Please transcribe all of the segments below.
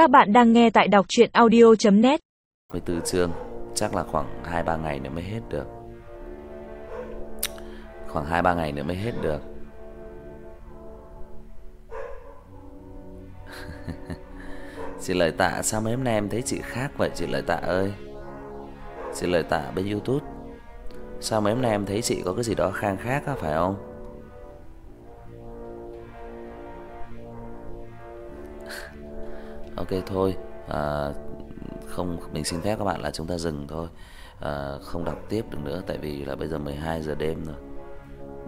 Các bạn đang nghe tại đọc chuyện audio.net với tư chương, chắc là khoảng 2 3 ngày nữa mới hết được. Khoảng 2 3 ngày nữa mới hết được. chị Lợi Tạ, sao mấy hôm nay em thấy chị khác vậy chị Lợi Tạ ơi? Chị Lợi Tạ bên YouTube. Sao mấy hôm nay em thấy chị có cái gì đó khang khác á, phải không? Ok thôi, à, không mình xin phép các bạn là chúng ta dừng thôi. À, không đọc tiếp được nữa tại vì là bây giờ 12 giờ đêm rồi.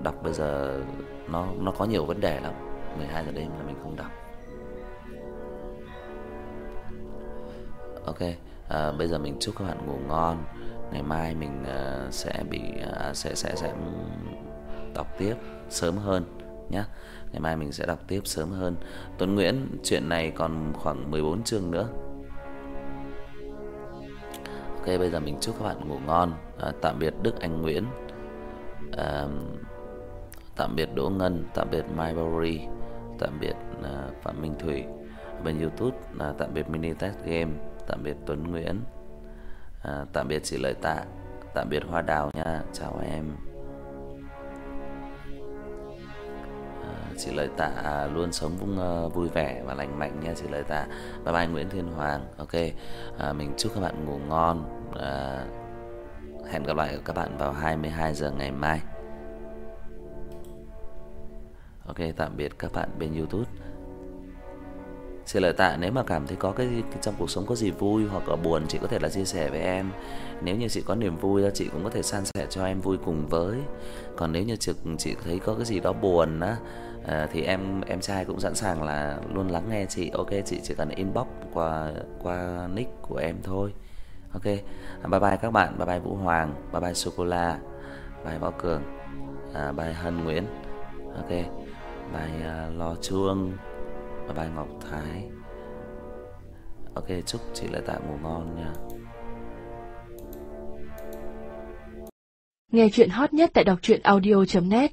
Đọc bây giờ nó nó có nhiều vấn đề lắm. 12 giờ đêm là mình không đọc. Ok, à, bây giờ mình chúc các bạn ngủ ngon. Ngày mai mình uh, sẽ bị uh, sẽ sẽ sẽ ừ, đọc tiếp sớm hơn nhé. Ngày mai mình sẽ đọc tiếp sớm hơn. Tuấn Nguyễn, chuyện này còn khoảng 14 chương nữa. Ok, bây giờ mình chúc các bạn ngủ ngon. À, tạm biệt Đức Anh Nguyễn. À, tạm biệt Đỗ Ngân, tạm biệt My Bowery, tạm biệt à, Phạm Minh Thủy. Bên YouTube là tạm biệt Mini Test Game, tạm biệt Tuấn Nguyễn. À, tạm biệt chị Lợi Tạ, tạm biệt Hoa Đào nha. Chào em. Chị Lợi Tạ à, luôn sống vung ờ, vui vẻ và lành mạnh nha chị Lợi Tạ. Bye bye Nguyễn Thiên Hoàng. Ok. À, mình chúc các bạn ngủ ngon. À, hẹn gặp lại các bạn vào 22 giờ ngày mai. Ok, tạm biệt các bạn bên YouTube xin lời Tạ nếu mà cảm thấy có cái, cái trong cuộc sống có gì vui hoặc là buồn chị có thể là chia sẻ với em. Nếu như chị có niềm vui chị cũng có thể san sẻ cho em vui cùng với. Còn nếu như chị chị thấy có cái gì đó buồn á à, thì em em trai cũng sẵn sàng là luôn lắng nghe chị. Ok chị chỉ cần inbox qua qua nick của em thôi. Ok. Bye bye các bạn, bye bye Vũ Hoàng, bye bye sô cô la, bye Võ Cường, à, bye Hân Nguyễn. Ok. Bye à, uh, Lo Chuông và bye Ngọc Thái. Ok, chúc chị lại Tạ ngủ ngon nha. Nghe chuyện hot nhất tại đọc audio net